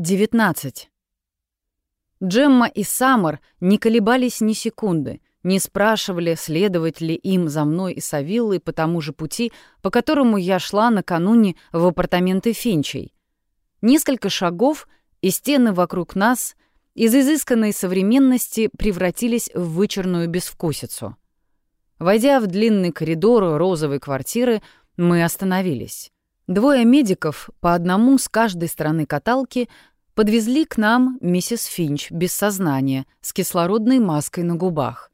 19. Джемма и Саммер не колебались ни секунды, не спрашивали, следовать ли им за мной и Савиллой по тому же пути, по которому я шла накануне в апартаменты Финчей. Несколько шагов, и стены вокруг нас из изысканной современности превратились в вычурную безвкусицу. Войдя в длинный коридор розовой квартиры, мы остановились. Двое медиков, по одному с каждой стороны каталки, подвезли к нам миссис Финч без сознания, с кислородной маской на губах.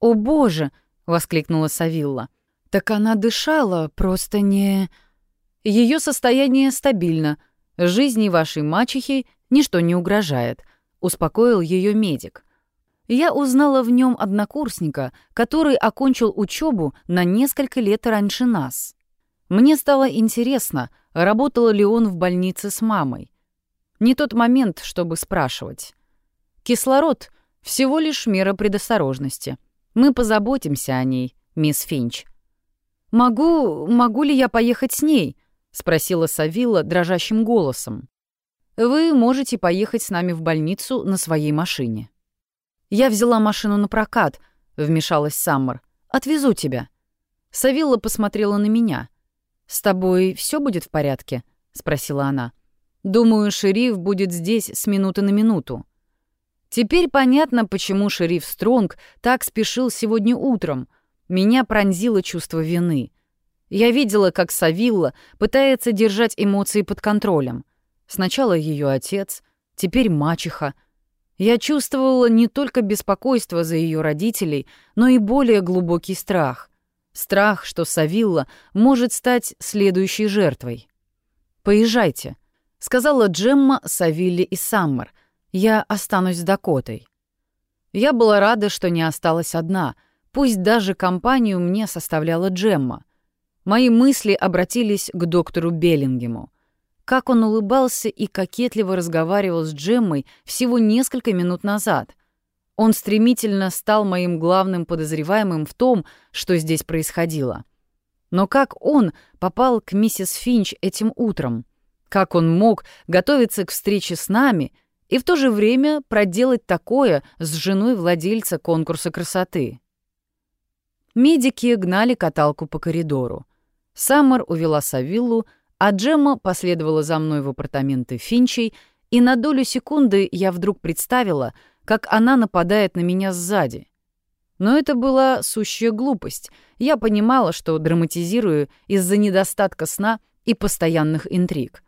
«О боже!» — воскликнула Савилла. «Так она дышала, просто не...» Ее состояние стабильно. Жизни вашей мачехи ничто не угрожает», — успокоил ее медик. Я узнала в нем однокурсника, который окончил учебу на несколько лет раньше нас. Мне стало интересно, работал ли он в больнице с мамой. Не тот момент, чтобы спрашивать. Кислород — всего лишь мера предосторожности. Мы позаботимся о ней, мисс Финч. «Могу... могу ли я поехать с ней?» — спросила Савилла дрожащим голосом. «Вы можете поехать с нами в больницу на своей машине». «Я взяла машину на прокат», — вмешалась Саммер. «Отвезу тебя». Савилла посмотрела на меня — «С тобой все будет в порядке?» — спросила она. «Думаю, шериф будет здесь с минуты на минуту». Теперь понятно, почему шериф Стронг так спешил сегодня утром. Меня пронзило чувство вины. Я видела, как Савилла пытается держать эмоции под контролем. Сначала ее отец, теперь мачеха. Я чувствовала не только беспокойство за ее родителей, но и более глубокий страх — Страх, что Савилла может стать следующей жертвой. «Поезжайте», — сказала Джемма, Савилле и Саммер. «Я останусь с Дакотой». Я была рада, что не осталась одна, пусть даже компанию мне составляла Джемма. Мои мысли обратились к доктору Беллингему. Как он улыбался и кокетливо разговаривал с Джеммой всего несколько минут назад — он стремительно стал моим главным подозреваемым в том, что здесь происходило. Но как он попал к миссис Финч этим утром? Как он мог готовиться к встрече с нами и в то же время проделать такое с женой владельца конкурса красоты? Медики гнали каталку по коридору. Саммер увела Савиллу, а Джемма последовала за мной в апартаменты Финчей, и на долю секунды я вдруг представила — как она нападает на меня сзади. Но это была сущая глупость. Я понимала, что драматизирую из-за недостатка сна и постоянных интриг.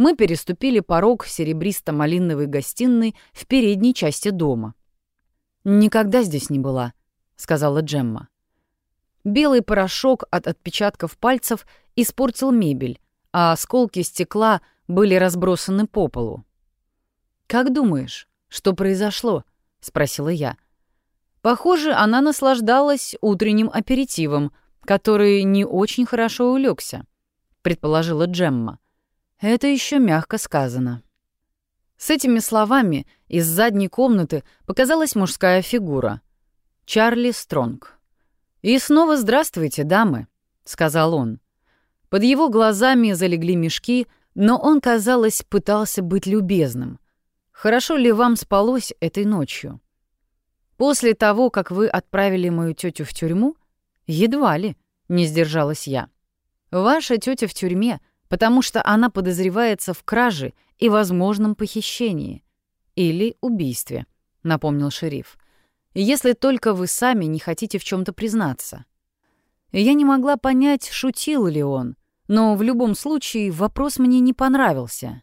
Мы переступили порог серебристо-малиновой гостиной в передней части дома. «Никогда здесь не была», — сказала Джемма. Белый порошок от отпечатков пальцев испортил мебель, а осколки стекла были разбросаны по полу. «Как думаешь, «Что произошло?» — спросила я. Похоже, она наслаждалась утренним аперитивом, который не очень хорошо улегся, предположила Джемма. Это еще мягко сказано. С этими словами из задней комнаты показалась мужская фигура. Чарли Стронг. «И снова здравствуйте, дамы», — сказал он. Под его глазами залегли мешки, но он, казалось, пытался быть любезным — Хорошо ли вам спалось этой ночью? После того, как вы отправили мою тетю в тюрьму? Едва ли, не сдержалась я. Ваша тетя в тюрьме, потому что она подозревается в краже и возможном похищении. Или убийстве, напомнил шериф. Если только вы сами не хотите в чем то признаться. Я не могла понять, шутил ли он, но в любом случае вопрос мне не понравился.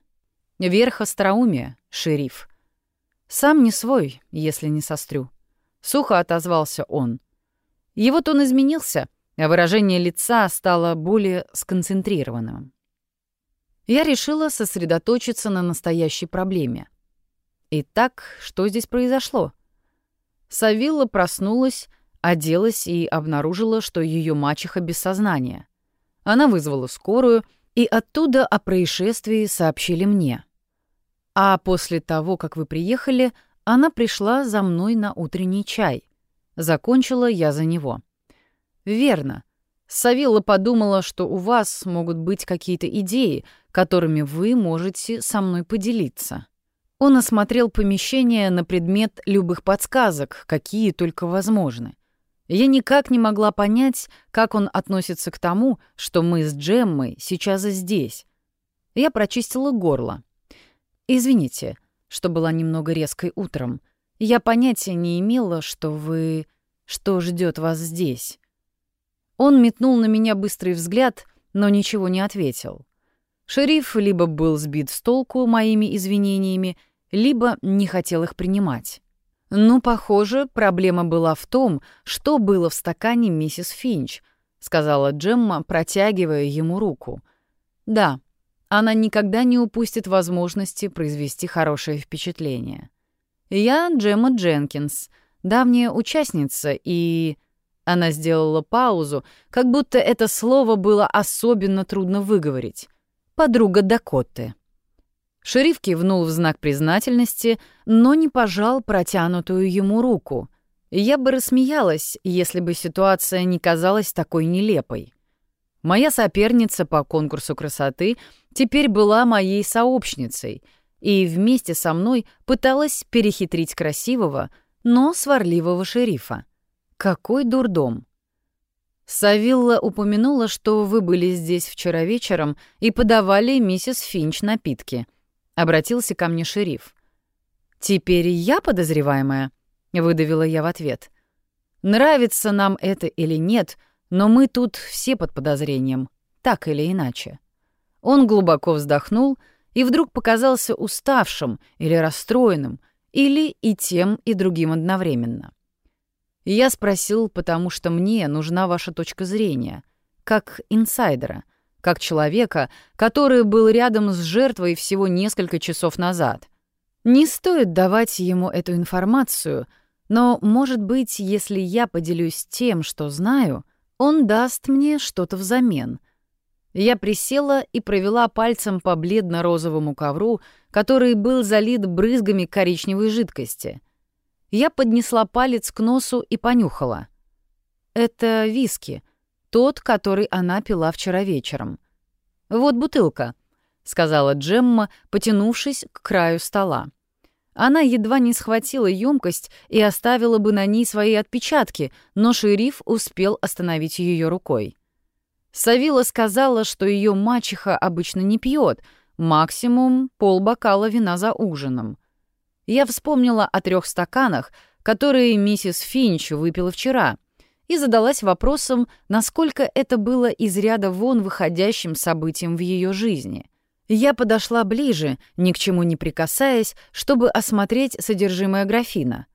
Верх остроумия, шериф. Сам не свой, если не сострю. Сухо отозвался он. Его тон изменился, а выражение лица стало более сконцентрированным. Я решила сосредоточиться на настоящей проблеме. Итак, что здесь произошло? Савилла проснулась, оделась и обнаружила, что ее мачеха без сознания. Она вызвала скорую, и оттуда о происшествии сообщили мне. А после того, как вы приехали, она пришла за мной на утренний чай. Закончила я за него. Верно. Савилла подумала, что у вас могут быть какие-то идеи, которыми вы можете со мной поделиться. Он осмотрел помещение на предмет любых подсказок, какие только возможны. Я никак не могла понять, как он относится к тому, что мы с Джеммой сейчас здесь. Я прочистила горло. «Извините, что была немного резкой утром. Я понятия не имела, что вы... что ждет вас здесь». Он метнул на меня быстрый взгляд, но ничего не ответил. Шериф либо был сбит с толку моими извинениями, либо не хотел их принимать. «Ну, похоже, проблема была в том, что было в стакане миссис Финч», — сказала Джемма, протягивая ему руку. «Да, она никогда не упустит возможности произвести хорошее впечатление. Я Джемма Дженкинс, давняя участница, и...» Она сделала паузу, как будто это слово было особенно трудно выговорить. «Подруга Дакоты». Шериф кивнул в знак признательности, но не пожал протянутую ему руку. Я бы рассмеялась, если бы ситуация не казалась такой нелепой. Моя соперница по конкурсу красоты теперь была моей сообщницей и вместе со мной пыталась перехитрить красивого, но сварливого шерифа. Какой дурдом! Савилла упомянула, что вы были здесь вчера вечером и подавали миссис Финч напитки — Обратился ко мне шериф. «Теперь я подозреваемая?» — выдавила я в ответ. «Нравится нам это или нет, но мы тут все под подозрением, так или иначе». Он глубоко вздохнул и вдруг показался уставшим или расстроенным, или и тем, и другим одновременно. Я спросил, потому что мне нужна ваша точка зрения, как инсайдера — как человека, который был рядом с жертвой всего несколько часов назад. Не стоит давать ему эту информацию, но, может быть, если я поделюсь тем, что знаю, он даст мне что-то взамен. Я присела и провела пальцем по бледно-розовому ковру, который был залит брызгами коричневой жидкости. Я поднесла палец к носу и понюхала. Это виски, тот, который она пила вчера вечером. «Вот бутылка», — сказала Джемма, потянувшись к краю стола. Она едва не схватила емкость и оставила бы на ней свои отпечатки, но шериф успел остановить ее рукой. Савила сказала, что ее мачеха обычно не пьет, максимум полбокала вина за ужином. Я вспомнила о трех стаканах, которые миссис Финч выпила вчера — и задалась вопросом, насколько это было из ряда вон выходящим событием в ее жизни. Я подошла ближе, ни к чему не прикасаясь, чтобы осмотреть содержимое графина.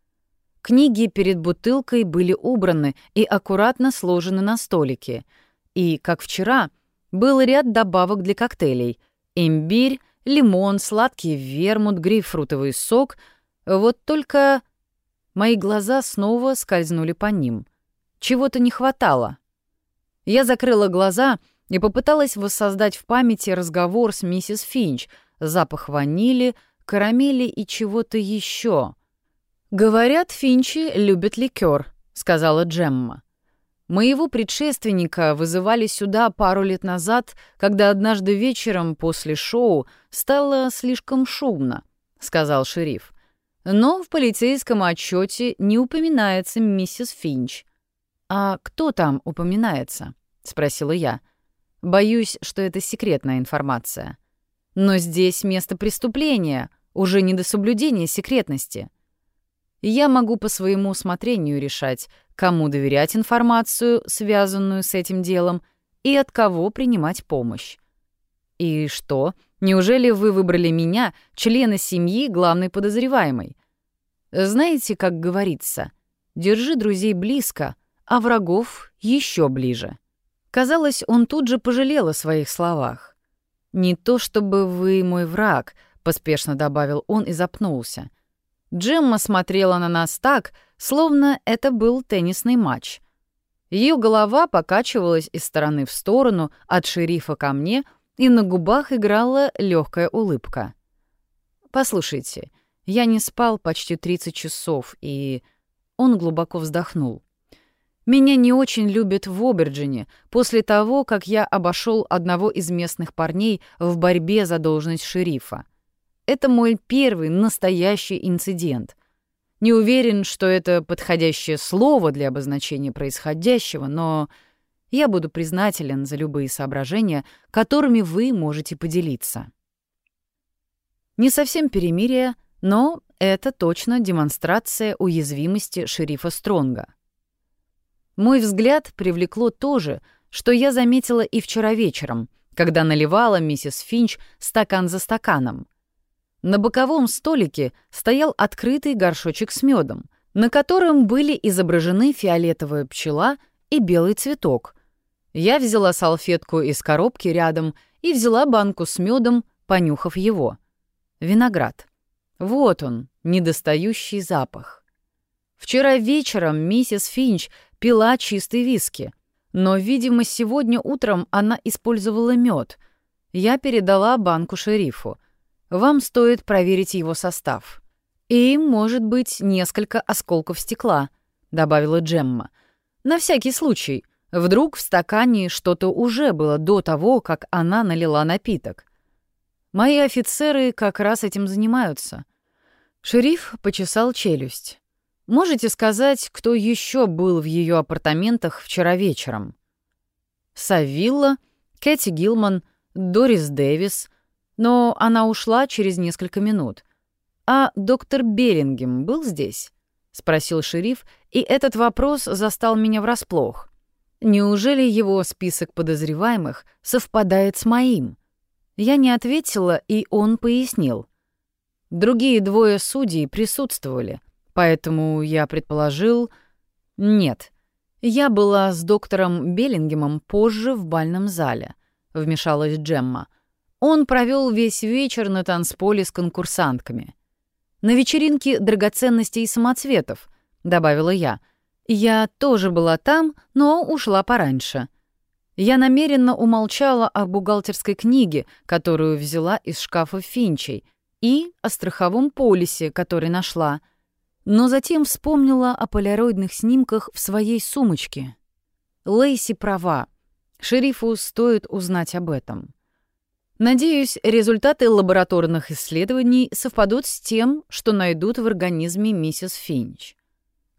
Книги перед бутылкой были убраны и аккуратно сложены на столике. И, как вчера, был ряд добавок для коктейлей — имбирь, лимон, сладкий вермут, грейпфрутовый сок. Вот только мои глаза снова скользнули по ним — чего-то не хватало. Я закрыла глаза и попыталась воссоздать в памяти разговор с миссис Финч, запах ванили, карамели и чего-то еще. «Говорят, Финчи любят ликер», — сказала Джемма. «Моего предшественника вызывали сюда пару лет назад, когда однажды вечером после шоу стало слишком шумно», — сказал шериф. «Но в полицейском отчете не упоминается миссис Финч. «А кто там упоминается?» — спросила я. «Боюсь, что это секретная информация. Но здесь место преступления, уже не до соблюдения секретности. Я могу по своему усмотрению решать, кому доверять информацию, связанную с этим делом, и от кого принимать помощь. И что, неужели вы выбрали меня, члена семьи, главной подозреваемой? Знаете, как говорится, держи друзей близко, а врагов еще ближе. Казалось, он тут же пожалел о своих словах. «Не то чтобы вы мой враг», — поспешно добавил он и запнулся. Джемма смотрела на нас так, словно это был теннисный матч. Ее голова покачивалась из стороны в сторону, от шерифа ко мне, и на губах играла легкая улыбка. «Послушайте, я не спал почти 30 часов, и...» Он глубоко вздохнул. Меня не очень любят в Оберджине после того, как я обошел одного из местных парней в борьбе за должность шерифа. Это мой первый настоящий инцидент. Не уверен, что это подходящее слово для обозначения происходящего, но я буду признателен за любые соображения, которыми вы можете поделиться. Не совсем перемирие, но это точно демонстрация уязвимости шерифа Стронга. Мой взгляд привлекло то же, что я заметила и вчера вечером, когда наливала миссис Финч стакан за стаканом. На боковом столике стоял открытый горшочек с медом, на котором были изображены фиолетовая пчела и белый цветок. Я взяла салфетку из коробки рядом и взяла банку с медом, понюхав его. Виноград. Вот он, недостающий запах. Вчера вечером миссис Финч пила чистый виски, но, видимо, сегодня утром она использовала мед. Я передала банку шерифу. Вам стоит проверить его состав. И, может быть, несколько осколков стекла, добавила Джемма. На всякий случай. Вдруг в стакане что-то уже было до того, как она налила напиток. Мои офицеры как раз этим занимаются. Шериф почесал челюсть. Можете сказать, кто еще был в ее апартаментах вчера вечером? Савилла, Кэти Гилман, Дорис Дэвис, но она ушла через несколько минут. А доктор Берингем был здесь? спросил шериф, и этот вопрос застал меня врасплох. Неужели его список подозреваемых совпадает с моим? Я не ответила, и он пояснил. Другие двое судей присутствовали, поэтому я предположил... Нет, я была с доктором Беллингемом позже в бальном зале, вмешалась Джемма. Он провел весь вечер на танцполе с конкурсантками. На вечеринке драгоценностей и самоцветов, добавила я. Я тоже была там, но ушла пораньше. Я намеренно умолчала о бухгалтерской книге, которую взяла из шкафа Финчей, и о страховом полисе, который нашла, но затем вспомнила о полироидных снимках в своей сумочке. Лейси права. Шерифу стоит узнать об этом. Надеюсь, результаты лабораторных исследований совпадут с тем, что найдут в организме миссис Финч.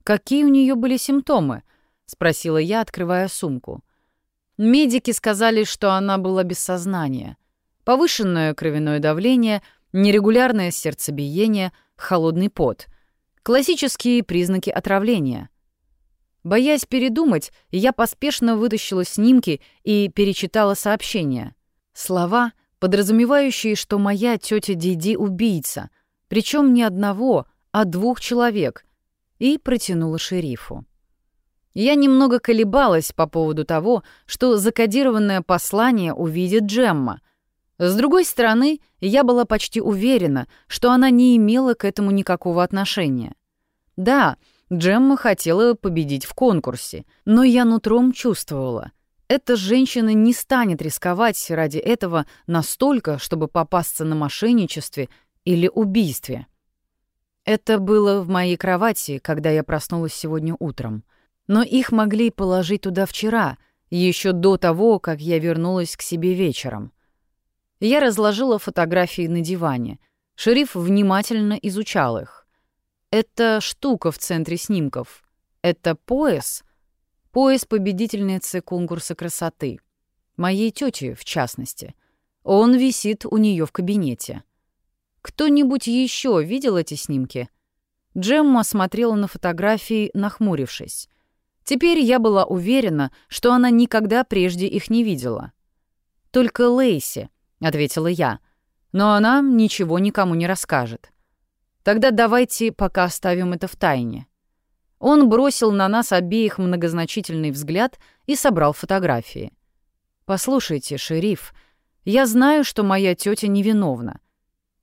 «Какие у нее были симптомы?» — спросила я, открывая сумку. Медики сказали, что она была без сознания. Повышенное кровяное давление — нерегулярное сердцебиение, холодный пот. Классические признаки отравления. Боясь передумать, я поспешно вытащила снимки и перечитала сообщения. Слова, подразумевающие, что моя тетя Диди убийца, причем не одного, а двух человек, и протянула шерифу. Я немного колебалась по поводу того, что закодированное послание увидит Джемма — с другой стороны, я была почти уверена, что она не имела к этому никакого отношения. Да, Джемма хотела победить в конкурсе, но я нутром чувствовала. Эта женщина не станет рисковать ради этого настолько, чтобы попасться на мошенничестве или убийстве. Это было в моей кровати, когда я проснулась сегодня утром. Но их могли положить туда вчера, еще до того, как я вернулась к себе вечером. Я разложила фотографии на диване. Шериф внимательно изучал их. Это штука в центре снимков. Это пояс. Пояс победительницы конкурса красоты. Моей тети, в частности. Он висит у нее в кабинете. Кто-нибудь еще видел эти снимки? Джемма смотрела на фотографии, нахмурившись. Теперь я была уверена, что она никогда прежде их не видела. Только Лейси, ответила я. Но она ничего никому не расскажет. Тогда давайте пока оставим это в тайне. Он бросил на нас обеих многозначительный взгляд и собрал фотографии. Послушайте, шериф, я знаю, что моя тетя невиновна.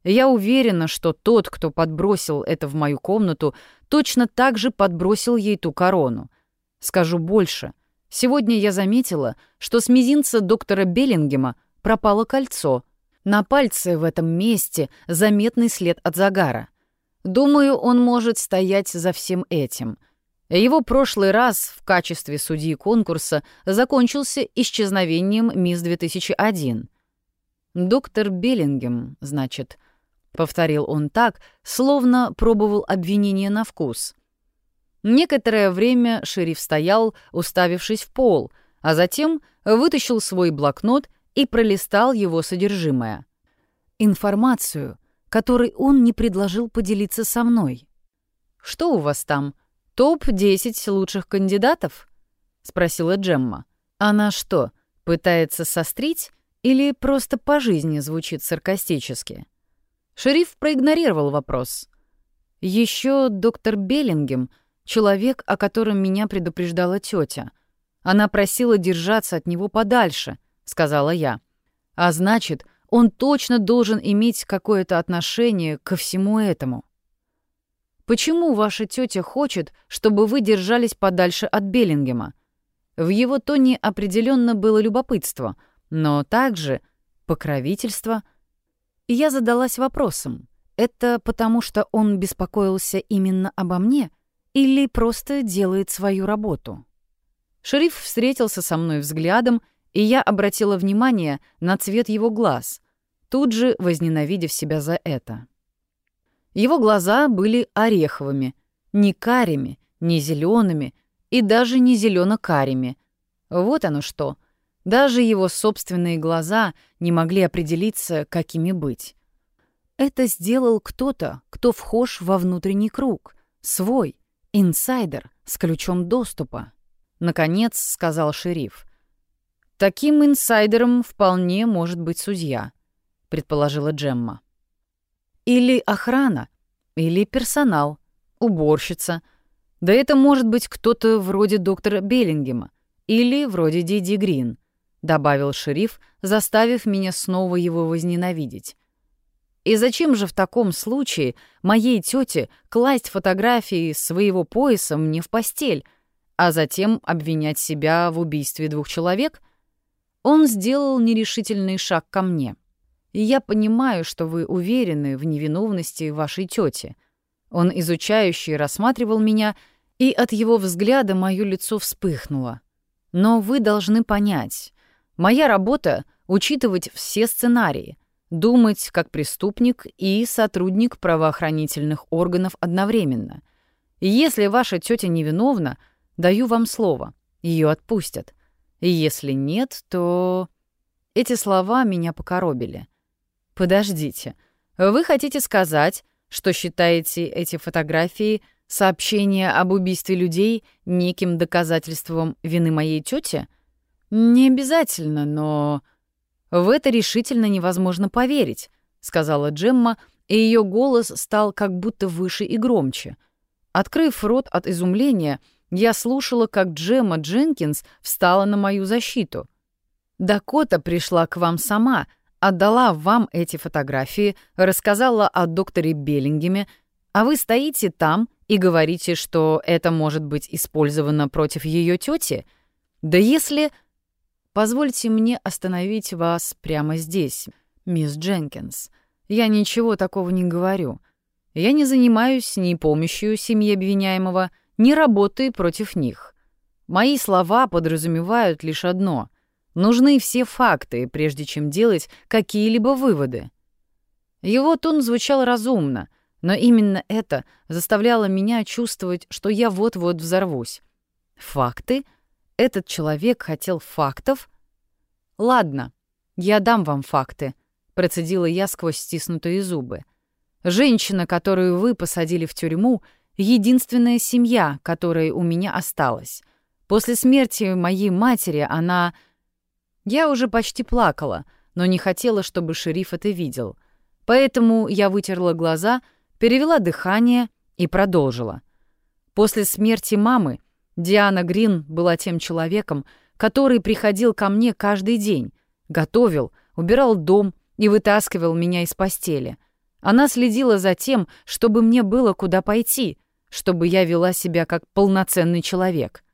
Я уверена, что тот, кто подбросил это в мою комнату, точно так же подбросил ей ту корону. Скажу больше. Сегодня я заметила, что с мизинца доктора Беллингема пропало кольцо. На пальце в этом месте заметный след от загара. Думаю, он может стоять за всем этим. Его прошлый раз в качестве судьи конкурса закончился исчезновением мисс 2001. «Доктор Беллингем, значит», — повторил он так, словно пробовал обвинение на вкус. Некоторое время шериф стоял, уставившись в пол, а затем вытащил свой блокнот и пролистал его содержимое. Информацию, которой он не предложил поделиться со мной. «Что у вас там? Топ-10 лучших кандидатов?» — спросила Джемма. «Она что, пытается сострить или просто по жизни звучит саркастически?» Шериф проигнорировал вопрос. Еще доктор Беллингем — человек, о котором меня предупреждала тетя. Она просила держаться от него подальше, сказала я. А значит, он точно должен иметь какое-то отношение ко всему этому. Почему ваша тетя хочет, чтобы вы держались подальше от Беллингема? В его тоне определенно было любопытство, но также покровительство. И я задалась вопросом, это потому что он беспокоился именно обо мне или просто делает свою работу? Шериф встретился со мной взглядом, и я обратила внимание на цвет его глаз, тут же возненавидев себя за это. Его глаза были ореховыми, не карими, не зелеными и даже не зелено-карими. Вот оно что. Даже его собственные глаза не могли определиться, какими быть. Это сделал кто-то, кто вхож во внутренний круг, свой, инсайдер с ключом доступа. Наконец сказал шериф. Таким инсайдером вполне может быть судья, предположила Джемма. Или охрана, или персонал, уборщица. Да это может быть кто-то вроде доктора Беллингема или вроде Диди Грин, добавил шериф, заставив меня снова его возненавидеть. И зачем же в таком случае моей тете класть фотографии своего пояса мне в постель, а затем обвинять себя в убийстве двух человек? Он сделал нерешительный шаг ко мне. И я понимаю, что вы уверены в невиновности вашей тети. Он изучающий рассматривал меня, и от его взгляда мое лицо вспыхнуло. Но вы должны понять, моя работа — учитывать все сценарии, думать как преступник и сотрудник правоохранительных органов одновременно. И если ваша тетя невиновна — Даю вам слово, ее отпустят. И если нет, то... Эти слова меня покоробили. Подождите, вы хотите сказать, что считаете эти фотографии сообщения об убийстве людей неким доказательством вины моей тети? Не обязательно, но... В это решительно невозможно поверить, сказала Джемма, и ее голос стал как будто выше и громче. Открыв рот от изумления, я слушала, как Джемма Дженкинс встала на мою защиту. Дакота пришла к вам сама, отдала вам эти фотографии, рассказала о докторе Беллингеме, а вы стоите там и говорите, что это может быть использовано против ее тети? Да если... Позвольте мне остановить вас прямо здесь, мисс Дженкинс. Я ничего такого не говорю. Я не занимаюсь ни помощью семье обвиняемого, не работай против них. Мои слова подразумевают лишь одно — нужны все факты, прежде чем делать какие-либо выводы. Его тон звучал разумно, но именно это заставляло меня чувствовать, что я вот-вот взорвусь. Факты? Этот человек хотел фактов? Ладно, я дам вам факты, процедила я сквозь стиснутые зубы. Женщина, которую вы посадили в тюрьму — единственная семья, которая у меня осталась. После смерти моей матери она... Я уже почти плакала, но не хотела, чтобы шериф это видел. Поэтому я вытерла глаза, перевела дыхание и продолжила. После смерти мамы Диана Грин была тем человеком, который приходил ко мне каждый день, готовил, убирал дом и вытаскивал меня из постели. Она следила за тем, чтобы мне было куда пойти — чтобы я вела себя как полноценный человек.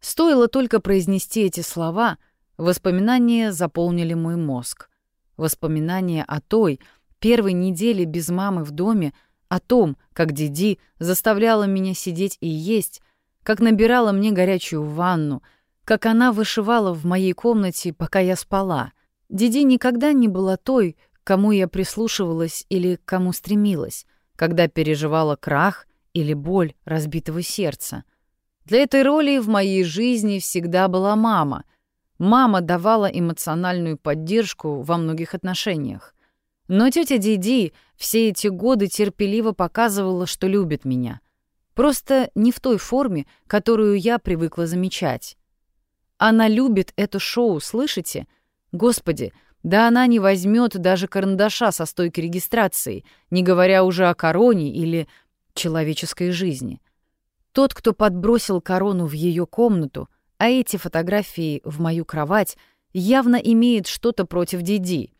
Стоило только произнести эти слова, воспоминания заполнили мой мозг. Воспоминания о той, первой неделе без мамы в доме, о том, как Диди заставляла меня сидеть и есть, как набирала мне горячую ванну, как она вышивала в моей комнате, пока я спала. Диди никогда не была той, кому я прислушивалась или к кому стремилась, когда переживала крах или боль разбитого сердца. Для этой роли в моей жизни всегда была мама. Мама давала эмоциональную поддержку во многих отношениях. Но тетя Диди все эти годы терпеливо показывала, что любит меня. Просто не в той форме, которую я привыкла замечать. Она любит это шоу, слышите? Господи, да она не возьмет даже карандаша со стойки регистрации, не говоря уже о короне или человеческой жизни. Тот, кто подбросил корону в ее комнату, а эти фотографии в мою кровать, явно имеет что-то против Диди.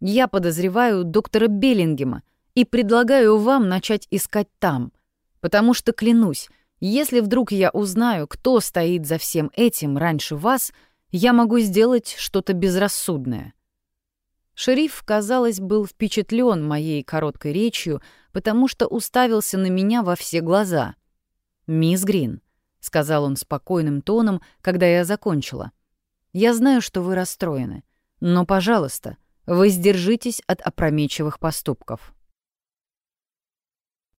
Я подозреваю доктора Беллингема и предлагаю вам начать искать там, потому что, клянусь, если вдруг я узнаю, кто стоит за всем этим раньше вас, я могу сделать что-то безрассудное. Шериф, казалось, был впечатлен моей короткой речью, потому что уставился на меня во все глаза. «Мисс Грин», — сказал он спокойным тоном, когда я закончила, — «я знаю, что вы расстроены, но, пожалуйста, — Воздержитесь от опрометчивых поступков.